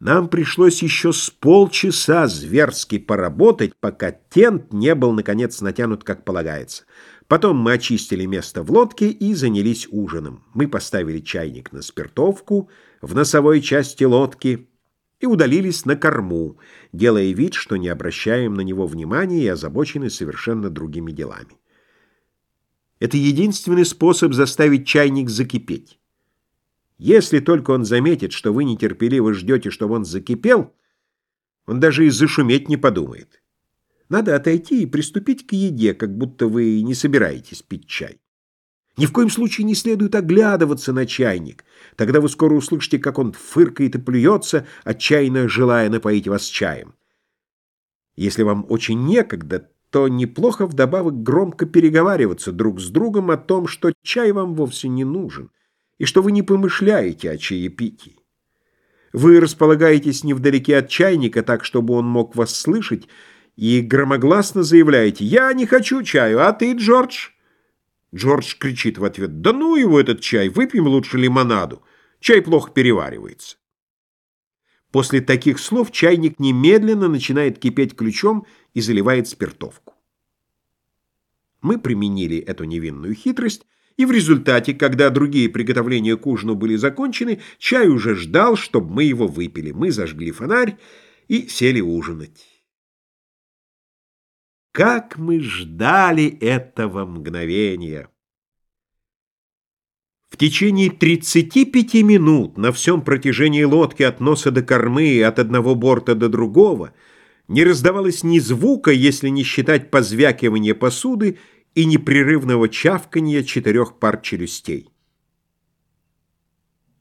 Нам пришлось еще с полчаса зверски поработать, пока тент не был, наконец, натянут, как полагается. Потом мы очистили место в лодке и занялись ужином. Мы поставили чайник на спиртовку в носовой части лодки и удалились на корму, делая вид, что не обращаем на него внимания и озабочены совершенно другими делами. Это единственный способ заставить чайник закипеть. Если только он заметит, что вы нетерпеливо ждете, чтобы он закипел, он даже и зашуметь не подумает. Надо отойти и приступить к еде, как будто вы не собираетесь пить чай. Ни в коем случае не следует оглядываться на чайник. Тогда вы скоро услышите, как он фыркает и плюется, отчаянно желая напоить вас чаем. Если вам очень некогда, то неплохо вдобавок громко переговариваться друг с другом о том, что чай вам вовсе не нужен, и что вы не помышляете о чаепитии. Вы располагаетесь невдалеке от чайника, так, чтобы он мог вас слышать, и громогласно заявляете «Я не хочу чаю, а ты, Джордж?» Джордж кричит в ответ «Да ну его этот чай, выпьем лучше лимонаду, чай плохо переваривается». После таких слов чайник немедленно начинает кипеть ключом и заливает спиртовку. Мы применили эту невинную хитрость, и в результате, когда другие приготовления к ужину были закончены, чай уже ждал, чтобы мы его выпили. Мы зажгли фонарь и сели ужинать. Как мы ждали этого мгновения! В течение 35 минут на всем протяжении лодки от носа до кормы, от одного борта до другого, не раздавалось ни звука, если не считать позвякивания посуды и непрерывного чавканья четырех пар челюстей.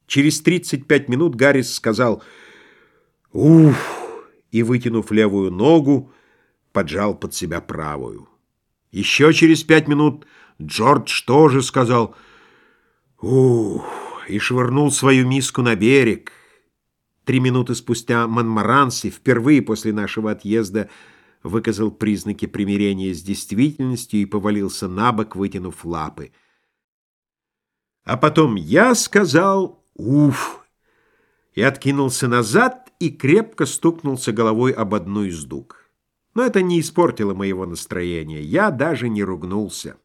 Через 35 минут Гаррис сказал «Уф!» и, вытянув левую ногу, поджал под себя правую. Еще через пять минут Джордж тоже сказал «Ух!» и швырнул свою миску на берег. Три минуты спустя Монмаранси впервые после нашего отъезда выказал признаки примирения с действительностью и повалился на бок, вытянув лапы. А потом я сказал «Уф!» и откинулся назад и крепко стукнулся головой об одну из дуг. Но это не испортило моего настроения. Я даже не ругнулся.